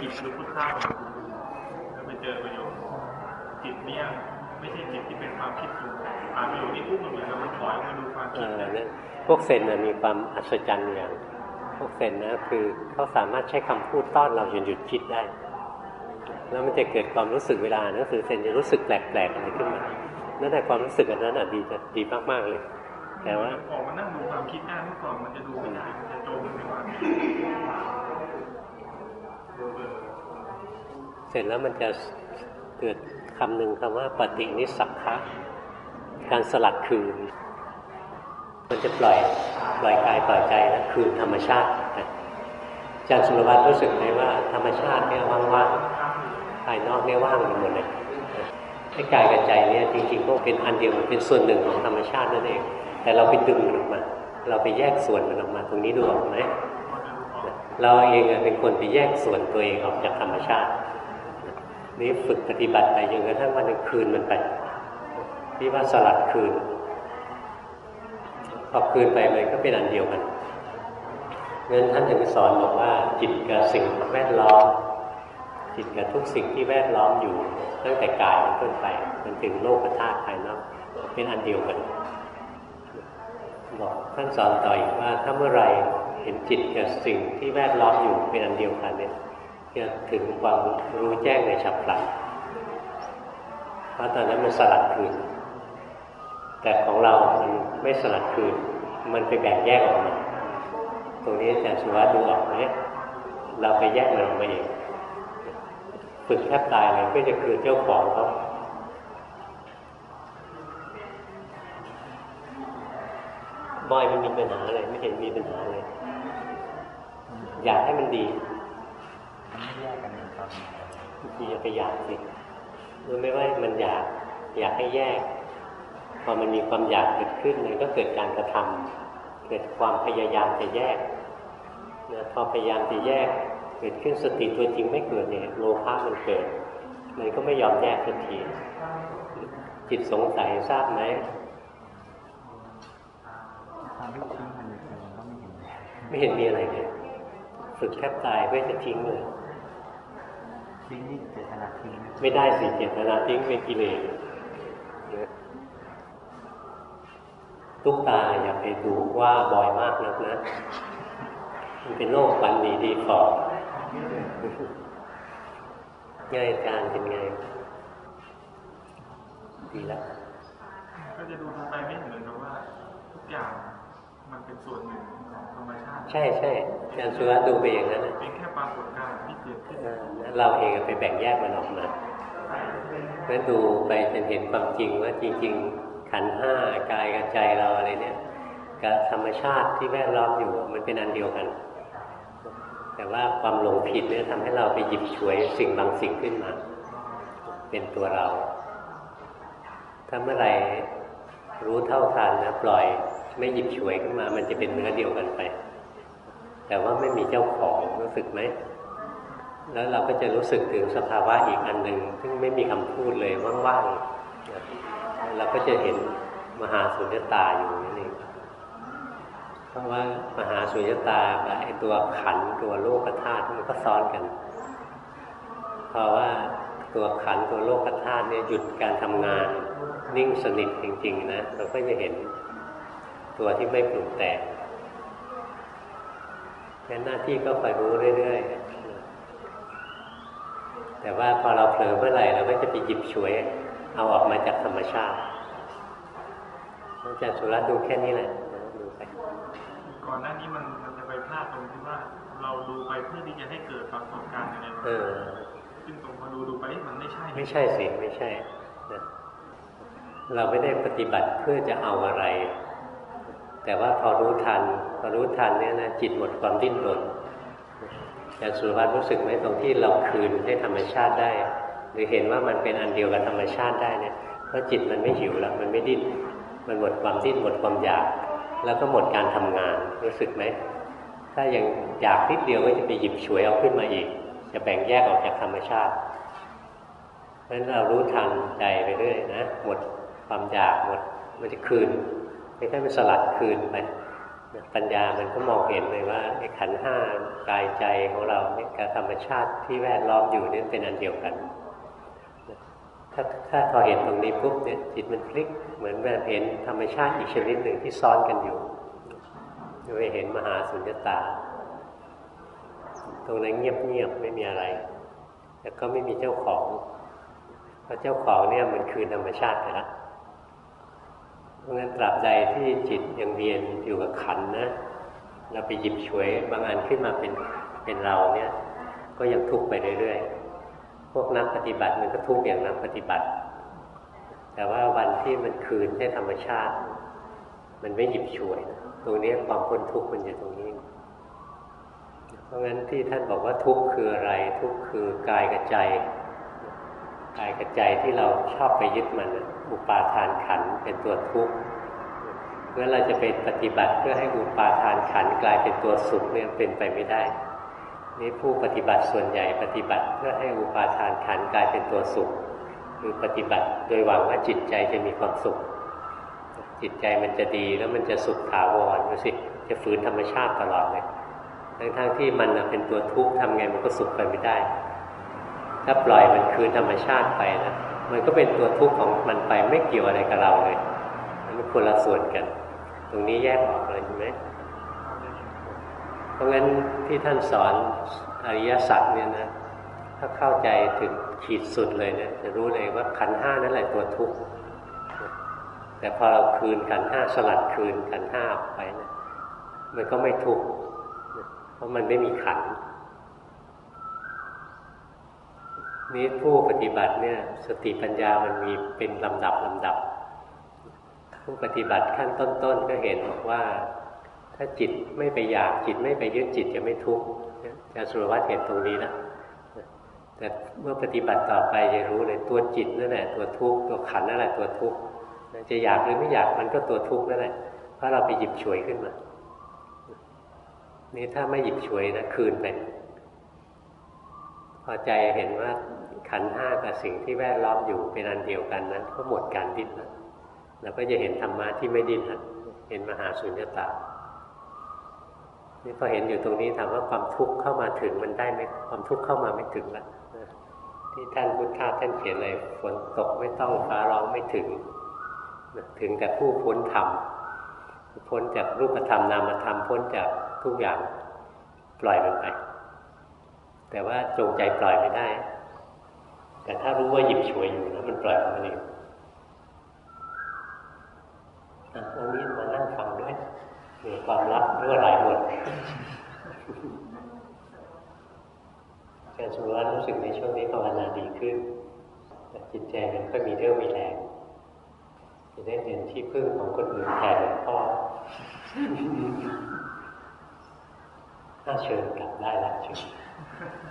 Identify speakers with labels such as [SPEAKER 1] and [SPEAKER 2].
[SPEAKER 1] จิตคือพุทธะแล้วไปเจอประโยชน์จิตเนี่ยไม่ใช่จิตที่เป็นความคิดปรุงแต่งอ่านประโยชน์นี้ปุ๊บมันเหมือนกับมันถอยมาดูความคิด
[SPEAKER 2] นั่นพวกเซนมีความอัศจรรย์อย่างพวกเซนนะคือเขาสามารถใช้คำพูดต้อนเราจนหยุดคิดได้ แล้วมันจะเกิดความรู้สึกเวลานั่นคือเซนจะรู้สึกแปลกๆอะไรขึ้นมานั่นแต่ความรู้สึกอันนั้นอะดีจะดีมากๆเลย แต่ว่า
[SPEAKER 1] ออกมานั่งดูความคิดได้เมื่อก่อนมันจะดูไม่ได้มันจะจมในความ
[SPEAKER 2] เสร็จแล้วมันจะเกิดคำหนึ่งคำว่าปฏินิสักคะการสลัดคืน มันจะปล่อยปล่อยกายปล่อยใจนะคืนธรรมชาติอาจารย์สุรวัตรรู้สึกไหมว่า ธรรมชาติเนี่ยว่างๆภายนอกเนี่ยว่างหมดเลยไอ้กายกับใจเนี่ยจริงๆก็เป็นอันเดียวเป็นส่วนหนึ่งของธรรมชาตินั่นเอง แต่เราไปดึงมันออกมา เราไปแยกส่วนมันออกมาตรงนี้ดูออกไหมเราเองเป็นคนไปแยกส่วนตัวเองออกจากธรรมชาติ นี้ฝึกปฏิบัติไปจนกระทั่งวันหนึ่งคืนมันไปที่ว่าสลัดคืนพอคืนไปมันก็เป็นอันเดียวกันเงินท่านถึงสอนบอกว่า จิตกับสิ่งแวดล้อม จิตกับทุกสิ่งที่แวดล้อมอยู่ตั้งแต่กายเป็นต้นไปมันถึงโลกธาตุภายนอกเป็นอันเดียวกันบอกท่านสอนต่ออีกว่าถ้าเมื่อไรเห็นจิตกับสิ่งที่แวดล้อมอยู่เป็นอันเดียวกันเนี่ย จะถึงความรู้แจ้งในฉับพลันเพราะตอนนั้นมันสลัดคืน แต่ของเรา มันไม่สลัดคืน มันไปแบ่งแยกออกมาตรงนี้อาจารย์สุวัสดูออกไหมเราไปแยกมันออกมาเองฝึกแทบตายเลยก็จะคือเจ้าของเขาบอยมันมีปัญหาอะไรไม่เห็นมีปัญหาเลยอยากให้มันดี แยกกันตอนนี้อย่าไปอยากสิรู้ไหมว่ามันอยากอยากให้แยก พอมันมีความอยากเกิดขึ้นมันก็เกิดการกระทำเกิดความพยายามจะแยกนะพอพยายามจะแยก เกิดขึ้นสติตัวจริงไม่เกิดเนี่ยโลภะมันเกิดมันก็ไม่ยอมแยกสักทีจิตสงสัยทราบไหมไม่เห็นมีอะไรเลยฝึกแทบตายเพื่อจะทิ้งเลย ทิ้งนี่เจตนาทิ้งไม่ได้สิเจตนาทิ้งเป็นกิเลสทุกตาอย่าไปดูว่าบ่อยมากนักนะมันเป็นโรคปันดีดีฟอง่ายการเป็นไง ดีแล้ว
[SPEAKER 1] ก็จะดูไปไม่เหมือนกับว่า ทุกอย่าง มันเป็นส่วนหนึ่งของธรรมชาติ
[SPEAKER 2] ใช่ใช่อาจารย์สุวัสดูไปอย่างนั้น
[SPEAKER 1] เป็นแค่ปรากฏการณ์ที่เกิดขึ้น
[SPEAKER 2] เราเองไปแบ่งแยกมันออกมาเพราะดูไปจนเห็นความจริงว่าจริง ๆ ขันห้ากายกับใจเราอะไรเนี่ยกับธรรมชาติที่แวดล้อมอยู่มันเป็นอันเดียวกัน แต่ว่าความหลงผิดเนี่ยทำให้เราไปหยิบฉวยสิ่งบางสิ่งขึ้นมา เป็นตัวเรา ถ้าเมื่อไหร่รู้เท่าทันนะปล่อย ไม่หยิบฉวยขึ้นมา มันจะเป็นเนื้อเดียวกันไป แต่ว่าไม่มีเจ้าของรู้สึกไหม แล้วเราก็จะรู้สึกถึงสภาวะอีกอันหนึ่งซึ่งไม่มีคำพูดเลยว่างๆเราก็จะเห็นมหาสุญญตาอยู่นั่นเองเพราะว่ามหาสุญญตากับไอตัวขันตัวโลกธาตุมันก็ซ้อนกันเพราะว่าตัวขันตัวโลกธาตุเนี่ยหยุดการทำงาน นิ่งสนิทจริง ๆ นะเราก็จะเห็น ตัวที่ไม่ปรุงแต่งแค่หน้าที่ก็ไปรู้เรื่อยๆ แต่ว่าพอเราเผลอเมื่อไหร่เราก็จะไปหยิบฉวย เอาออกมาจากธรรมชาติอาจารย์สุรัตดูแค่นี้แหละดูไป
[SPEAKER 1] ก่อนหน้านี้มันมันจะไปพลาดตรงที่ว่า เราดูไปเพื่อที่จะให้เกิดปรากฏการณ์อะไรเออซึ่งตรงมาดูดูไปมันไม่ใช่
[SPEAKER 2] ไม่ใช่สิไม่ใช่ เราไม่ได้ปฏิบัติเพื่อจะเอาอะไร แต่ว่าพอรู้ทันพอรู้ทันเนี่ยนะจิตหมดความดิ้นรนแต่สุรวัตรู้สึกไหมตรงที่เราคืนให้ธรรมชาติได้ หรือเห็นว่ามันเป็นอันเดียวกับธรรมชาติได้เนี่ยเพราะจิตมันไม่หิวแล้วมันไม่ดิ้นมันหมดความดิ้นหมดความอยาก แล้วก็หมดการทำงานรู้สึกไหมถ้ายังอยากนิดเดียวก็จะไปหยิบฉวยเอาขึ้นมาอีก จะแบ่งแยกออกจากธรรมชาติเพราะฉะนั้นเรารู้ทันใจไปเรื่อยนะหมดความอยากหมดมันจะคืน ไม่ใช่เป็นสลัดคืนไปปัญญามันก็มองเห็นเลยว่าไอ้ขันห้ากายใจของเราเนี่ยกับธรรมชาติที่แวดล้อมอยู่นี่เป็นอันเดียวกันถ้าถ้าพอเห็นตรงนี้ปุ๊บเนี่ยจิตมันพลิก เหมือนแบบเห็นธรรมชาติอีกชนิดหนึ่งที่ซ้อนกันอยู่ไปเห็นมหาสุญญตา ตรงนั้นเงียบๆไม่มีอะไร แต่ก็ไม่มีเจ้าของเพราะเจ้าของเนี่ยมันคือธรรมชาติไปแล้ว เพราะงั้นตราบใดที่จิตยังเวียนอยู่กับขันนะ เราไปหยิบฉวยบางอันขึ้นมาเป็นเป็นเราเนี่ย ก็ยังทุกข์ไปเรื่อยๆ พวกนักปฏิบัติมันก็ทุกข์อย่างนักปฏิบัติ แต่ว่าวันที่มันคืนให้ธรรมชาติ มันไม่หยิบฉวย ตรงนี้ความพ้นทุกข์มันอยู่ตรงนี้ เพราะงั้นที่ท่านบอกว่าทุกข์คืออะไร ทุกข์คือกายกับใจ กายกับใจที่เราชอบไปยึดมันอุปาทานขันเป็นตัวทุกข์เมื่อเราจะไปปฏิบัติเพื่อให้อุปาทานขันกลายเป็นตัวสุขเนี่ยเป็นไปไม่ได้นี่ผู้ปฏิบัติส่วนใหญ่ปฏิบัติเพื่อให้อุปาทานขันกลายเป็นตัวสุข คือปฏิบัติโดยหวังว่าจิตใจจะมีความสุข จิตใจมันจะดีแล้วมันจะสุขถาวรดูสิจะฝืนธรรมชาติตลอดเลยทั้งๆที่มันเป็นตัวทุกข์ทำไงมันก็สุขไปไม่ได้ ถ้าปล่อยมันคืนธรรมชาติไปนะมันก็เป็นตัวทุกข์ของมันไปไม่เกี่ยวอะไรกับเราเลยมันคนละส่วนกัน ตรงนี้แยกออกเลยใช่ไหมเพราะงั้นที่ท่านสอนอริยสัจเนี่ยนะถ้าเข้าใจถึงขีดสุดเลยเนี่ยจะรู้เลยว่าขันห้านั่นแหละตัวทุกข์แต่พอเราคืนขันห้าสลัดคืนขันห้าออกไปนะมันก็ไม่ทุกข์เพราะมันไม่มีขันธ์ นี้ผู้ปฏิบัติเนี่ยสติปัญญามันมีเป็นลำดับลำดับ ผู้ปฏิบัติขั้นต้นๆก็เห็นบอกว่า ถ้าจิตไม่ไปอยากจิตไม่ไปยึดจิตจะไม่ทุกข์อาจารย์สุรวัตเห็นตรงนี้นะแต่เมื่อปฏิบัติต่อไปจะรู้เลยตัวจิตนั่นแหละตัวทุกข์ตัวขันนั่นแหละตัวทุกข์จะอยากหรือไม่อยากมันก็ตัวทุกข์นั่นแหละเพราะเราไปหยิบฉวยขึ้นมานี่ถ้าไม่หยิบฉวยนะคืนไป อใจเห็นว่าขันห้ากับสิ่งที่แวดล้อมอยู่เป็นอันเดียวกันนั้นก็หมดการดิ้นแล้วเราก็จะเห็นธรรมะที่ไม่ดิ้นเห็นมหาสุญญตานี่พอเห็นอยู่ตรงนี้ถามว่าความทุกข์เข้ามาถึงมันได้ไหมความทุกข์เข้ามาไม่ถึงละที่ท่านพุทธาท่านเขียนเลยฝนตกไม่ต้องฟ้าร้องไม่ถึง ถึงแต่ผู้พ้นธรรมพ้นจากรูปธรรมนามธรรมพ้นจากทุกอย่างปล่อยมันไป แต่ว่าจงใจปล่อยไม่ได้ แต่ถ้ารู้ว่าหยิบฉวยอยู่แล้วมันปล่อยมันเองวันนี้มานั่งฟังด้วยมีความลับรั่วไหลหมดการสุรารู้สึกในช่วงนี้ภาวนาดีขึ้นแต่จิตใจมันก็มีเรื่องมีแรงจะได้เป็นที่พึ่งของคนอื่นแทนหลวงพ่อน่าเชิญกลับได้แล้วเชิญ Thank you.